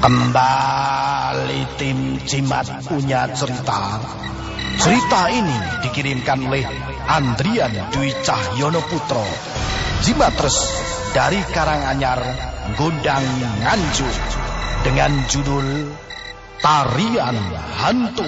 Kembali tim Cimat punya cerita. Cerita ini dikirimkan oleh Andrian Dwi Cahyono Putro. Jimatres dari Karanganyar, Gondang Nganjuk. Dengan judul Tarian Hantu.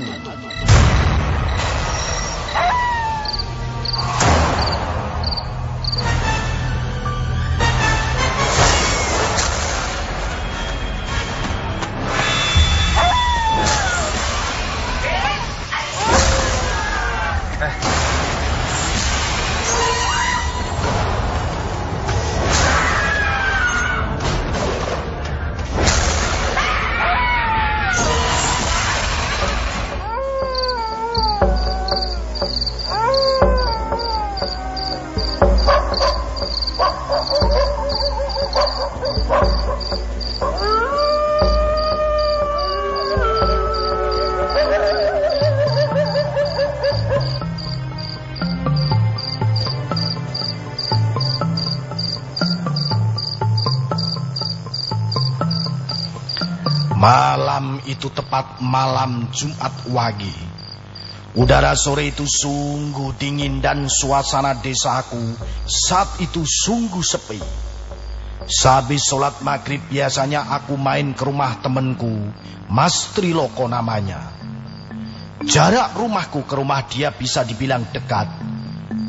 Itu tepat malam Jumat Wage. Udara sore itu sungguh dingin dan suasana desaku saat itu sungguh sepi. Sehabis sholat maghrib biasanya aku main ke rumah temenku, Mas Triloko namanya. Jarak rumahku ke rumah dia bisa dibilang dekat.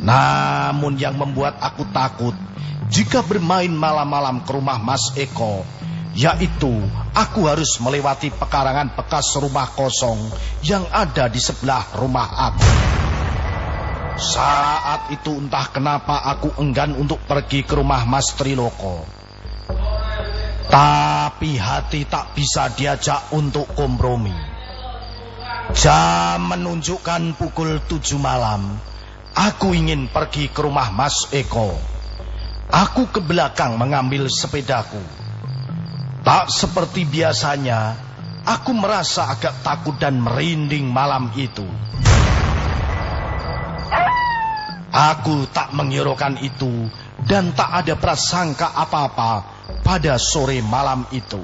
Namun yang membuat aku takut jika bermain malam-malam ke rumah Mas Eko yaitu aku harus melewati pekarangan bekas rumah kosong yang ada di sebelah rumah aku. Saat itu entah kenapa aku enggan untuk pergi ke rumah Mas Triloko. Tapi hati tak bisa diajak untuk kompromi. Jam menunjukkan pukul tujuh malam. Aku ingin pergi ke rumah Mas Eko. Aku ke belakang mengambil sepedaku. Tak seperti biasanya, aku merasa agak takut dan merinding malam itu. Aku tak menghiraukan itu dan tak ada prasangka apa-apa pada sore malam itu.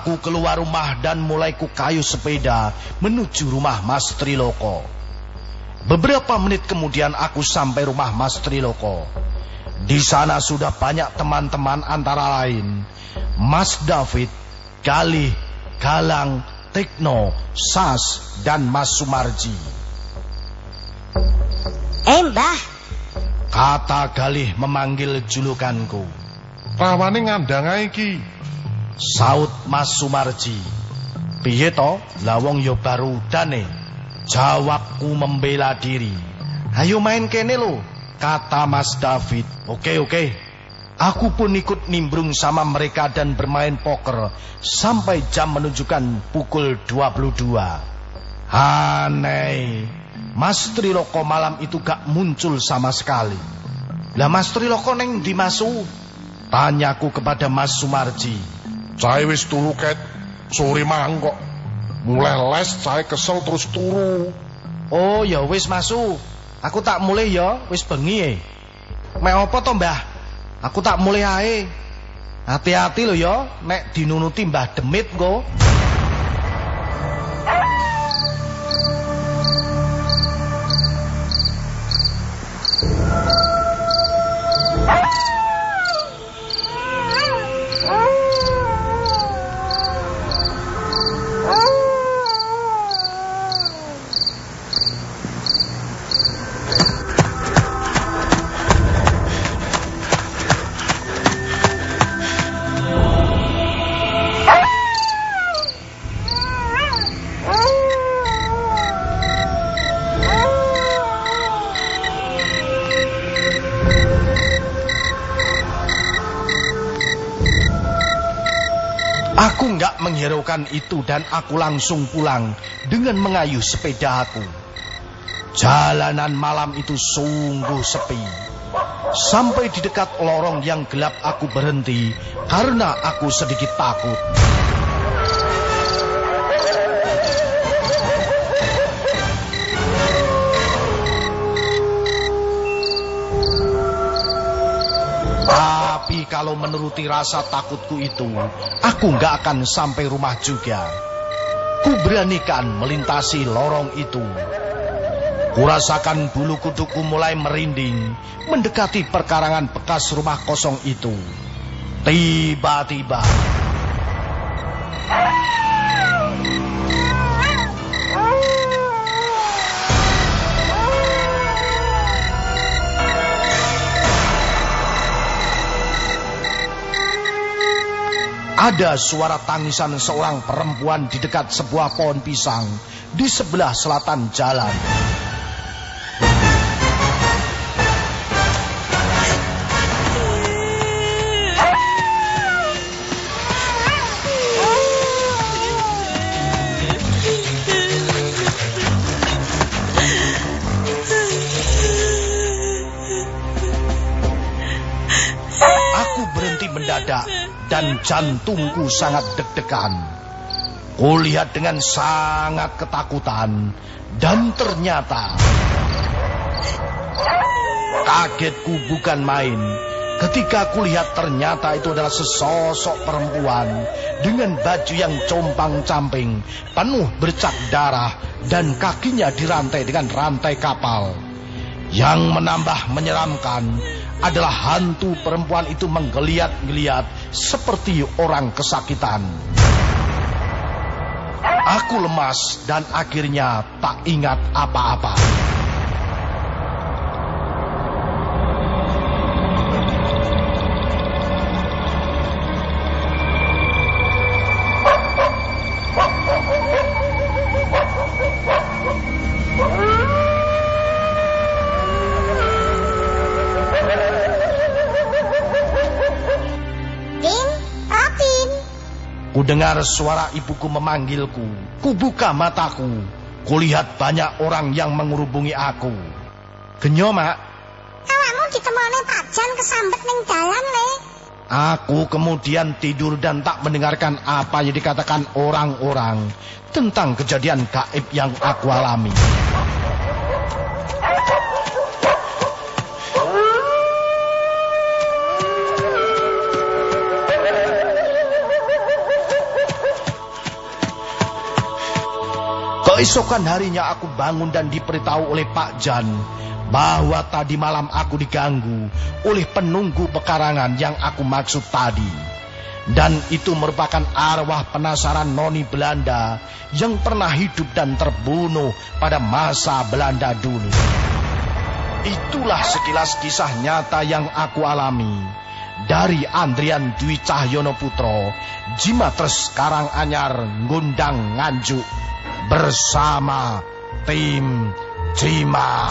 Aku keluar rumah dan mulai ku kayu sepeda menuju rumah Mas Triloko. Beberapa menit kemudian aku sampai rumah Mas Triloko. Di sana sudah banyak teman-teman antara lain Mas David, Galih, Galang, Tekno, Sas, dan Mas Sumarji. Eh mbah, Kata Galih memanggil julukanku. Rawane ngandang iki. Saut Mas Sumarji. Piye to? Yo baru dane. Jawabku membela diri. Ayo main kene lo, kata Mas David. Oke oke. Aku pun ikut nimbrung sama mereka dan bermain poker sampai jam menunjukkan pukul 22. Aneh. Mas Triloko malam itu gak muncul sama sekali. Lah Mas Triloko neng dimasu? Tanyaku kepada Mas Sumarji. Saya wis turu ket sore mangkok. Mulai les saya kesel terus turu. Oh ya wis masu. Aku tak mulai ya, wis bengi e. Mek apa to, Mbah? Aku tak mulai ae. Hati-hati lo ya, nek dinunuti Mbah Demit go. Aku nggak menghiraukan itu dan aku langsung pulang dengan mengayuh sepeda aku. Jalanan malam itu sungguh sepi. Sampai di dekat lorong yang gelap aku berhenti karena aku sedikit takut. Kalau menuruti rasa takutku itu, aku nggak akan sampai rumah juga. Ku beranikan melintasi lorong itu. Kurasakan bulu kuduku mulai merinding mendekati perkarangan bekas rumah kosong itu. Tiba-tiba ada suara tangisan seorang perempuan di dekat sebuah pohon pisang di sebelah selatan jalan. Mendadak dan jantungku sangat deg-degan. Kulihat dengan sangat ketakutan dan ternyata kagetku bukan main ketika kulihat ternyata itu adalah sesosok perempuan dengan baju yang compang-camping, penuh bercak darah dan kakinya dirantai dengan rantai kapal. Yang menambah menyeramkan adalah hantu perempuan itu menggeliat-geliat seperti orang kesakitan. Aku lemas dan akhirnya tak ingat apa-apa. Kudengar suara ibuku memanggilku. Kubuka mataku. Kulihat banyak orang yang mengurubungi aku. Genyo, Mak. Awakmu ditemoni pajan kesambet ning dalan, Le. Aku kemudian tidur dan tak mendengarkan apa yang dikatakan orang-orang tentang kejadian gaib yang aku alami. Keesokan harinya aku bangun dan diberitahu oleh Pak Jan bahwa tadi malam aku diganggu oleh penunggu pekarangan yang aku maksud tadi. Dan itu merupakan arwah penasaran noni Belanda yang pernah hidup dan terbunuh pada masa Belanda dulu. Itulah sekilas kisah nyata yang aku alami dari Andrian Dwi Cahyono Putro, Jimatres Karanganyar, Ngundang Nganjuk bersama tim Cima.